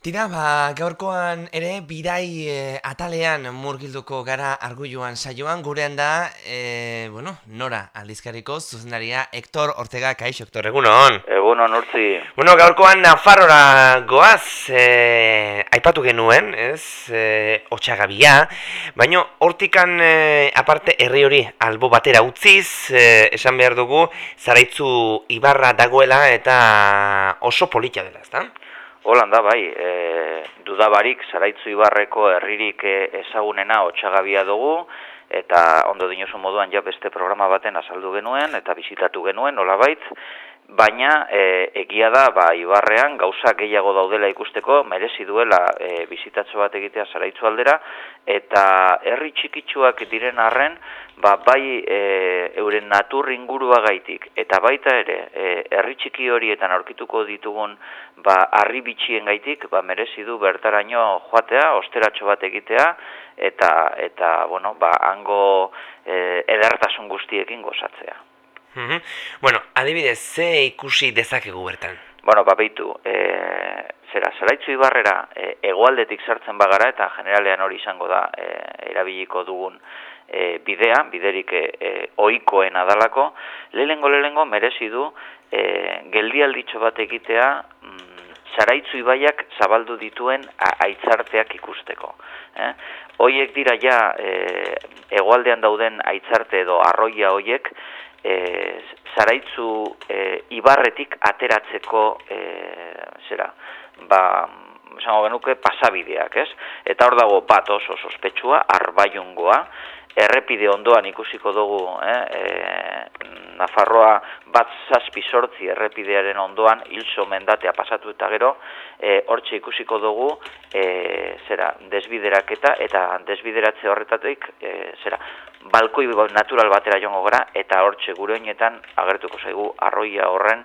Tira, ba, gaurkoan ere bidai e, atalean murgilduko gara argulluan saioan, gurean da, e, bueno, nora aldizkariko zuzendaria Hector Ortega, kaixo, Hector, egunon? Egunon, urtzi. Bueno, gaurkoan Nafarrora goaz, e, aipatu genuen, ez, e, otxagabia, baino hortikan e, aparte herri hori albo batera utziz, e, esan behar dugu, zaraitzu ibarra dagoela eta oso politia dela, ez da? Holanda bai, e, dudabarik zaraitzu ibarreko herririk e, ezagunena otxagabia dugu, eta ondo dinosu moduan ja beste programa baten azaldu genuen, eta bizitatu genuen, hola baitz, baina e, egia da, ba, ibarrean gauza gehiago daudela ikusteko, merezi duela e, bizitatzo bat egitea zaraitzu aldera, eta herri txikitsuak diren arren, ba, bai e, euren natur ingurua gaitik, eta baita ere, e, herri txiki horietan aurkituko ditugun ba, arri bitxien gaitik, ba, merezi du bertaraino joatea, osteratxo bat egitea, eta, eta bueno, ba, hango e, edertasun guztiekin gozatzea. Bueno, adibidez, ze ikusi dezakegu bertan? Bueno, babeitu, e, zera, zeraitzu ibarrera e, egoaldetik sartzen bagara, eta generalean hori izango da, e, erabiliko dugun e, bidea, biderik e, e, oikoen adalako, lehengo lehengo merezi du e, geldialditxo bat egitea mm, zaraitzu ibaiak zabaldu dituen aitzarteak ikusteko. Eh? Hoiek dira ja e, egoaldean dauden aitzarte edo arroia hoiek e, zaraitzu e, ibarretik ateratzeko e, zera, ba, esango genuke pasabideak, ez? Eta hor dago bat oso sospetsua, arbaiungoa, errepide ondoan ikusiko dugu, eh, e, Nafarroa bat zazpi sortzi errepidearen ondoan hilso mendatea pasatu eta gero, e, hortxe ikusiko dugu, e, zera, desbideraketa eta desbideratze horretatik, e, zera, balkoi natural batera joango gara, eta hortxe gure honetan agertuko zaigu arroia horren,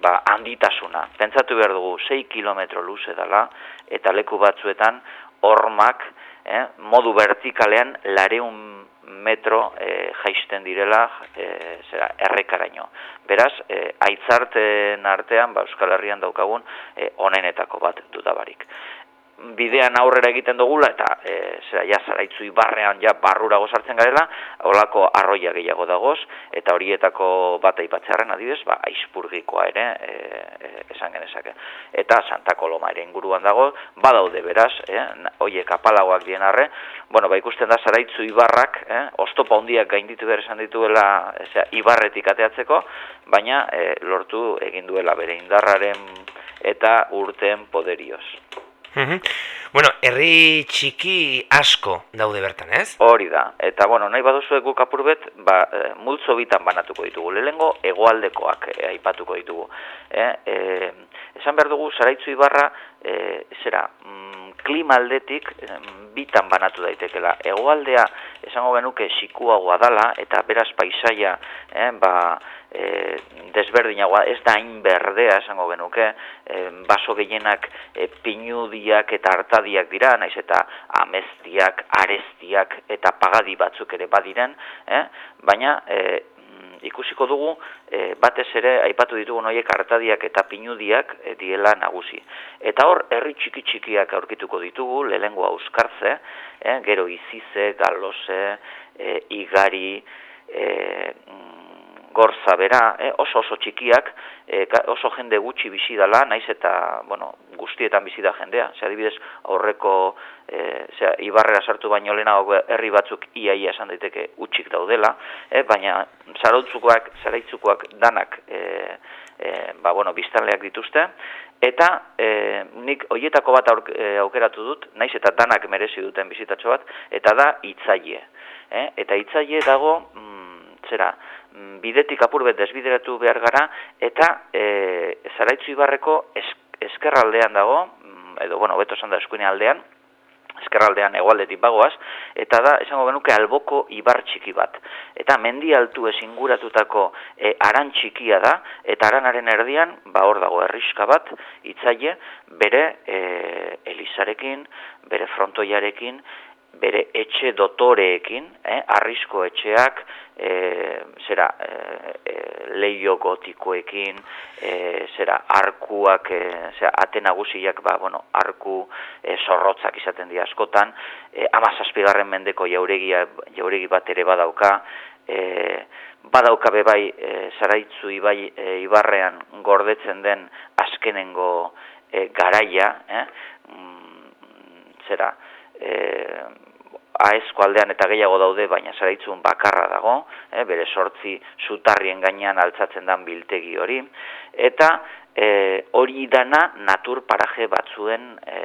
ba, handitasuna. Pentsatu behar dugu 6 kilometro luze dela, eta leku batzuetan hormak, eh, modu vertikalean lareun metro e, jaisten direla e, zera, errekaraino. Beraz, e, aitzarten artean, ba, Euskal Herrian daukagun, e, onenetako bat dudabarik bidean aurrera egiten dugula eta e, zera ja zaraitzu ibarrean ja barrura gozartzen garela, holako arroia gehiago dagoz eta horietako bat aipatzearren adibidez, ba aizpurgikoa ere e, e, esan genezake. Eta Santa Coloma ere inguruan dago, badaude beraz, eh, hoiek apalagoak dien arre, bueno, ba ikusten da zaraitzu ibarrak, eh, ostopa hondiak gainditu behar esan dituela, zera, ibarretik ateatzeko, baina e, lortu egin duela bere indarraren eta urten poderioz. Bueno, herri txiki asko daude bertan, ez? Hori da. Eta bueno, nahi baduzu guk apurbet, ba, e, multzo bitan banatuko ditugu. Lehengo hegoaldekoak e, aipatuko ditugu. E, e, esan behar dugu Saraitzu Ibarra, e, zera, mm, klima aldetik bitan banatu daitekela. Hegoaldea esango genuke sikuagoa dala eta beraz paisaia, eh, ba, e, desberdinagoa, ez da hain berdea esango genuke, e, baso gehienak e, pinudiak eta hartadiak dira, naiz eta ameztiak, arestiak eta pagadi batzuk ere badiren, eh? baina e, ikusiko dugu e, batez ere aipatu ditugu noiek hartadiak eta pinudiak e, diela nagusi. Eta hor herri txiki txikiak aurkituko ditugu lehengo euskartze, eh, gero izize, galose, e, igari, e, gorza bera, eh, oso oso txikiak, eh, oso jende gutxi bizi dela, naiz eta, bueno, guztietan bizi da jendea. Ze adibidez, aurreko eh, ze ibarrera sartu baino lehenago herri batzuk iaia esan daiteke utxik daudela, eh, baina zarautzukoak, zaraitzukoak danak eh, eh, ba, bueno, biztanleak dituzte, eta eh, nik hoietako bat eh, aukeratu dut, naiz eta danak merezi duten bizitatxo bat, eta da hitzaile. Eh? Eta hitzaile dago, mm, zera, Mm, bidetik apurbet desbideratu behar gara, eta e, zaraitzu ibarreko eskerraldean dago, mm, edo, bueno, beto esan da eskuine aldean, eskerraldean egualdetik bagoaz, eta da, esango genuke, alboko ibar txiki bat. Eta mendi altu ez inguratutako e, aran txikia da, eta aranaren erdian, ba hor dago erriska bat, itzaile, bere e, elizarekin, bere frontoiarekin, bere etxe dotoreekin, eh, arrisko etxeak, e, zera, e, e, leio gotikoekin, e, zera, arkuak, e, zera, ate nagusiak, ba, bueno, arku e, zorrotzak izaten dira askotan, e, amazazpigarren mendeko jauregia, jauregi bat ere badauka, e, badauka bebai, e, zaraitzu ibai, e, ibarrean gordetzen den azkenengo e, garaia, eh, mm, zera, e, aezko aldean eta gehiago daude, baina zaraitzun bakarra dago, e, bere sortzi zutarrien gainean altzatzen den biltegi hori, eta e, hori dana natur paraje batzuen, e,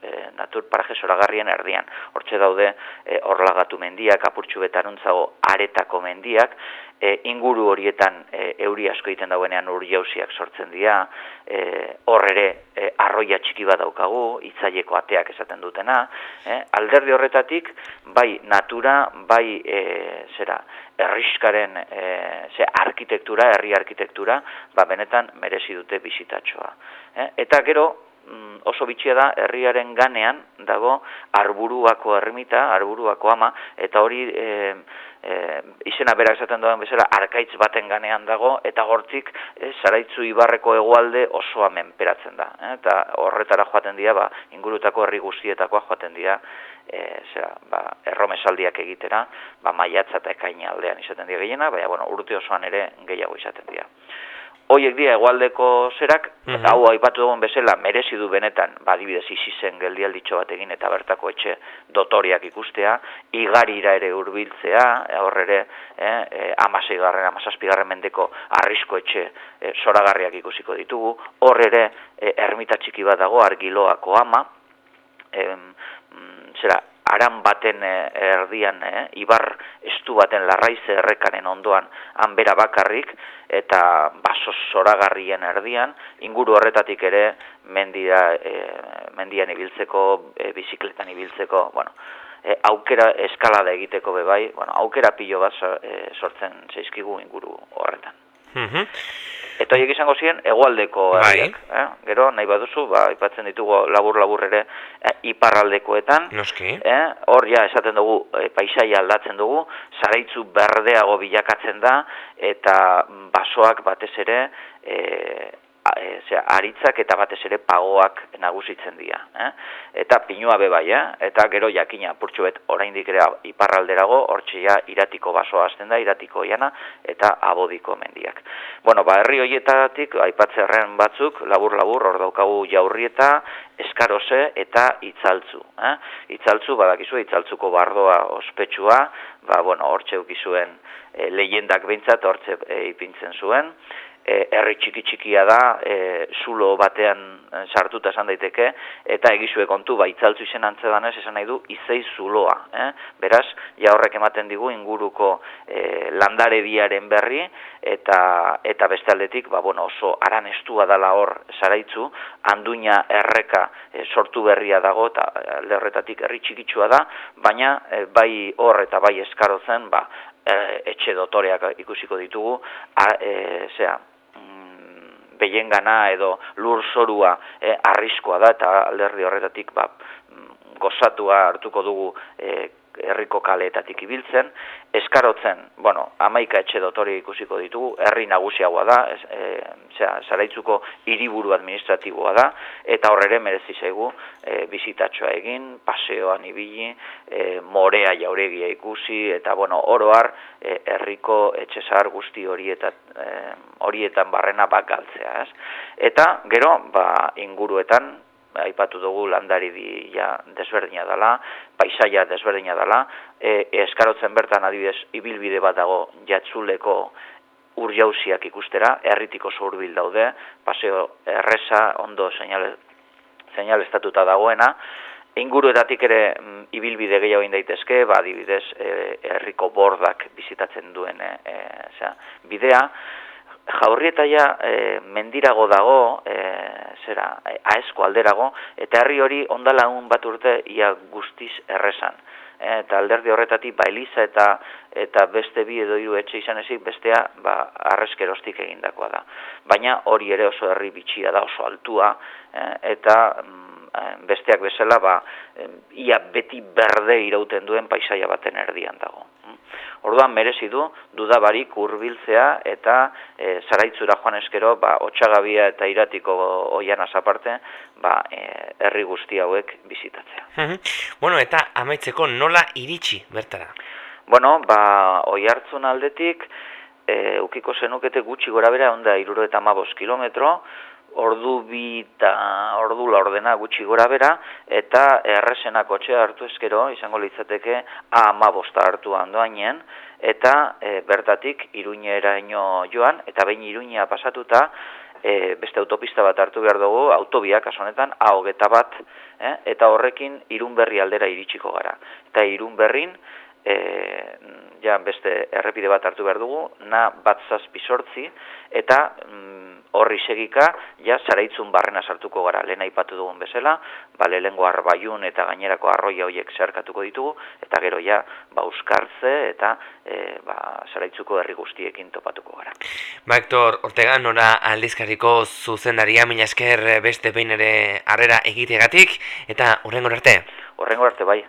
e, natur paraje zoragarrien erdian. Hortxe daude, e, orlagatu mendiak, apurtxu betaruntzago aretako mendiak, e, inguru horietan e, euri asko egiten dauenean ur jauziak sortzen dira, e, hor ere e, arroia txiki bat daukagu, itzaileko ateak esaten dutena, e, alderdi horretatik, bai natura, bai e, zera, erriskaren e, ze arkitektura, herri arkitektura, ba benetan merezi dute bizitatxoa. E, eta gero, mm, oso bitxia da herriaren ganean dago arburuako ermita, arburuako ama, eta hori e, e, izena bera esaten doan bezala arkaitz baten ganean dago eta hortzik e, zaraitzu ibarreko hegoalde osoa menperatzen da. E, eta horretara joaten dira, ba, ingurutako herri guztietakoa joaten dira, e, zera, ba, erromesaldiak egitera, ba, maiatza eta ekaina aldean izaten dira gehiena, baina bueno, urte osoan ere gehiago izaten dira. Hoiek dira egualdeko zerak, eta mhm. hau aipatu dugun bezala, merezi du benetan, badibidez izi zen geldialditxo bat egin eta bertako etxe dotoriak ikustea, igarira ere hurbiltzea, horre ere, eh, eh, amasei garren, amazazpigarren mendeko arrisko etxe eh, zoragarriak ikusiko ditugu, horre ere, eh, ermita txiki bat dago, argiloako ama, eh, zera, aran baten eh, erdian, eh, ibar estu baten larraize errekaren ondoan hanbera bakarrik, eta baso zoragarrien erdian, inguru horretatik ere mendia, eh, mendian ibiltzeko, e, bizikletan ibiltzeko, bueno, e, aukera eskalada egiteko bebai, bueno, aukera pilo bat sortzen zeizkigu inguru horretan. Mm Eta horiek izango ziren egualdeko bai. eh? Gero, nahi baduzu, ba, ipatzen ditugu labur-labur ere eh, iparraldekoetan. Noski. Eh? Hor ja, esaten dugu, eh, paisaia aldatzen dugu, zaraitzu berdeago bilakatzen da, eta basoak batez ere, eh, e, aritzak eta batez ere pagoak nagusitzen dira. Eh? Eta pinua be bai, eh? eta gero jakina purtsuet oraindik ere iparralderago, hortxea iratiko basoa hasten da, iratiko iana, eta abodiko mendiak. Bueno, ba, herri horietatik, aipatzerren batzuk, labur-labur, hor daukagu jaurrieta, eskarose eta itzaltzu. Eh? Itzaltzu, badakizu, itzaltzuko bardoa ospetsua, ba, bueno, hortxe ukizuen e, lehendak bintzat, hortxe e, ipintzen zuen, e, herri txiki txikia da, e, zulo batean e, sartuta esan daiteke, eta egizue kontu, ba, itzaltzu izen antzedanez, esan nahi du, izei zuloa. Eh? Beraz, ja horrek ematen digu inguruko e, landare biaren berri, eta eta beste aldetik, ba, bueno, oso aran estua dala hor zaraitzu, anduina erreka e, sortu berria dago, eta alde horretatik herri txikitsua da, baina e, bai hor eta bai eskarotzen, ba, etxe dotoreak ikusiko ditugu, a, e, zera, behien gana edo lur zorua e, arriskoa da eta alderdi horretatik ba, mm, gozatua hartuko dugu e, herriko kaleetatik ibiltzen, eskarotzen, bueno, amaika etxe dotori ikusiko ditugu, herri nagusiagoa da, ez, e, zaraitzuko hiriburu administratiboa da, eta horre merezi zaigu e, bizitatxoa egin, paseoan ibili, e, morea jauregia ikusi, eta bueno, oroar e, herriko etxe zahar guzti horietan, e, horietan barrena bak galtzea, ez? Eta, gero, ba, inguruetan, aipatu dugu landari di ja desberdina dela, paisaia desberdina dela, e, eskarotzen bertan adibidez ibilbide bat dago jatzuleko ur jauziak ikustera, erritiko zurbil daude, paseo erresa ondo seinal estatuta dagoena, inguruetatik ere mm, ibilbide gehiago daitezke, ba, adibidez e, herriko bordak bizitatzen duen e, e, bidea, jaurrieta ja e, mendirago dago, e, zera, e, aezko alderago, eta herri hori ondala un bat urte ia guztiz errezan. E, eta alderdi horretatik, ba, Eliza eta eta beste bi edo hiru etxe izan ezik, bestea, ba, arrezkerostik egindakoa da. Baina hori ere oso herri bitxia da, oso altua, e, eta mm, besteak bezala, ba, ia beti berde irauten duen paisaia baten erdian dago. Orduan merezi du dudabarik hurbiltzea eta e, zaraitzura joan eskero ba otsagabia eta iratiko oian aparte ba e, herri guzti hauek bizitatzea. bueno, eta amaitzeko nola iritsi bertara? Bueno, ba oihartzun aldetik e, ukiko zenukete gutxi gorabera onda 75 kilometro, ordu bi eta ordu la ordena gutxi gora bera, eta erresena kotxea hartu eskero, izango litzateke a ama bosta hartu handoainen, eta e, bertatik iruñera ino joan, eta behin iruñea pasatuta, e, beste autopista bat hartu behar dugu, autobiak asonetan, a hogeta bat, e, eta horrekin irun berri aldera iritsiko gara. Eta irun berrin, e, ja beste errepide bat hartu behar dugu, na bat zazpi sortzi, eta mm, horri segika, ja, zaraitzun barrena sartuko gara, lehen aipatu dugun bezala, ba, lehengo arbaiun eta gainerako arroia horiek zerkatuko ditugu, eta gero ja, ba, euskartze eta e, ba, zaraitzuko herri guztiekin topatuko gara. Ba, Hector, Ortega, nora aldizkariko zuzendaria, mina esker beste behin ere harrera egitegatik, eta horrengo arte? Horrengo arte, bai.